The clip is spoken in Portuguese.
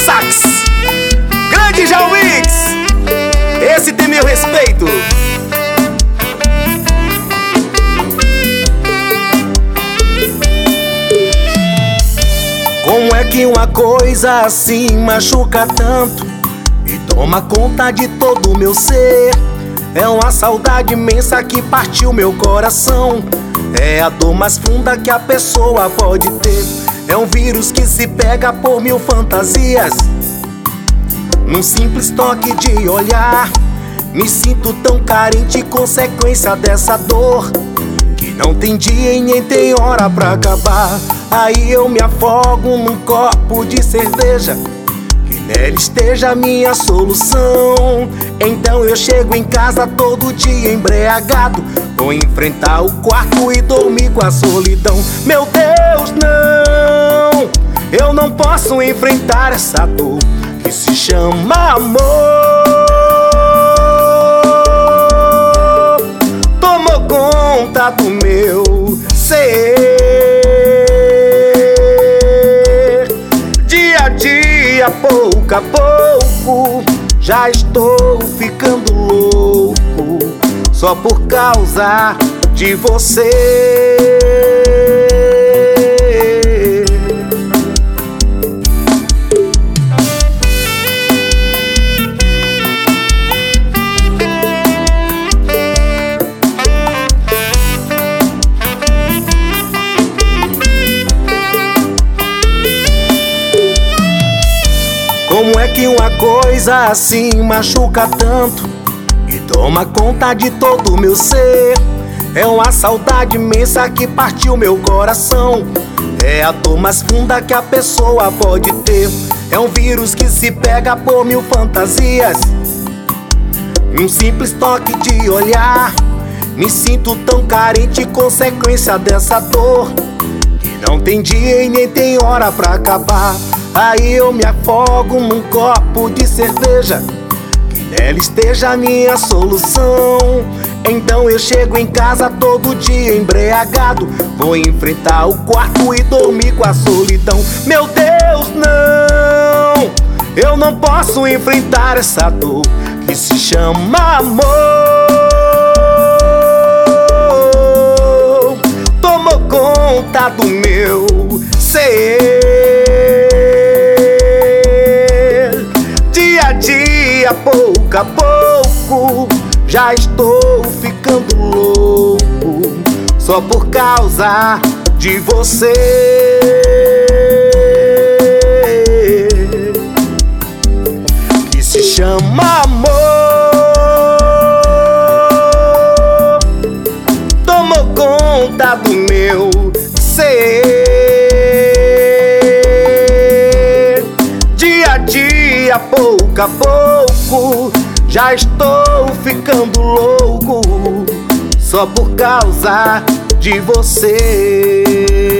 sax. Grande João. Esse tem meu respeito. Como é que uma coisa assim machuca tanto e toma conta de todo o meu ser? É uma saudade imensa que partiu meu coração. É a dor mais funda que a pessoa pode ter. É um vírus que se pega por mil fantasias. Num simples toque de olhar, me sinto tão carente, consequência dessa dor. Que não tem dia e nem tem hora pra acabar. Aí eu me afogo num copo de cerveja. Que nela esteja a minha solução. Então eu chego em casa todo dia embriagado. Vou enfrentar o quarto e dormir com a solidão. Meu Deus, não! Eu não posso enfrentar essa dor que se chama amor. Tomou conta do meu ser. Dia a dia, pouco a pouco, já estou ficando louco só por causa de você. É que uma coisa assim machuca tanto e toma conta de todo o meu ser? É uma saudade imensa que partiu meu coração. É a dor mais funda que a pessoa pode ter. É um vírus que se pega por mil fantasias. Num simples toque de olhar, me sinto tão carente, consequência dessa dor. Que não tem dia e nem tem hora pra acabar. Aí eu me afogo num copo de cerveja. Que nela esteja a minha solução. Então eu chego em casa todo dia embriagado. Vou enfrentar o quarto e dormir com a solidão. Meu Deus, não! Eu não posso enfrentar essa dor que se chama amor. Tomou conta do pouco a pouco, já estou ficando louco só por causa de você. Que se chama amor. Tomou conta do meu ser. Dia a dia, pouco a pouco, já estou ficando louco só por causa de você.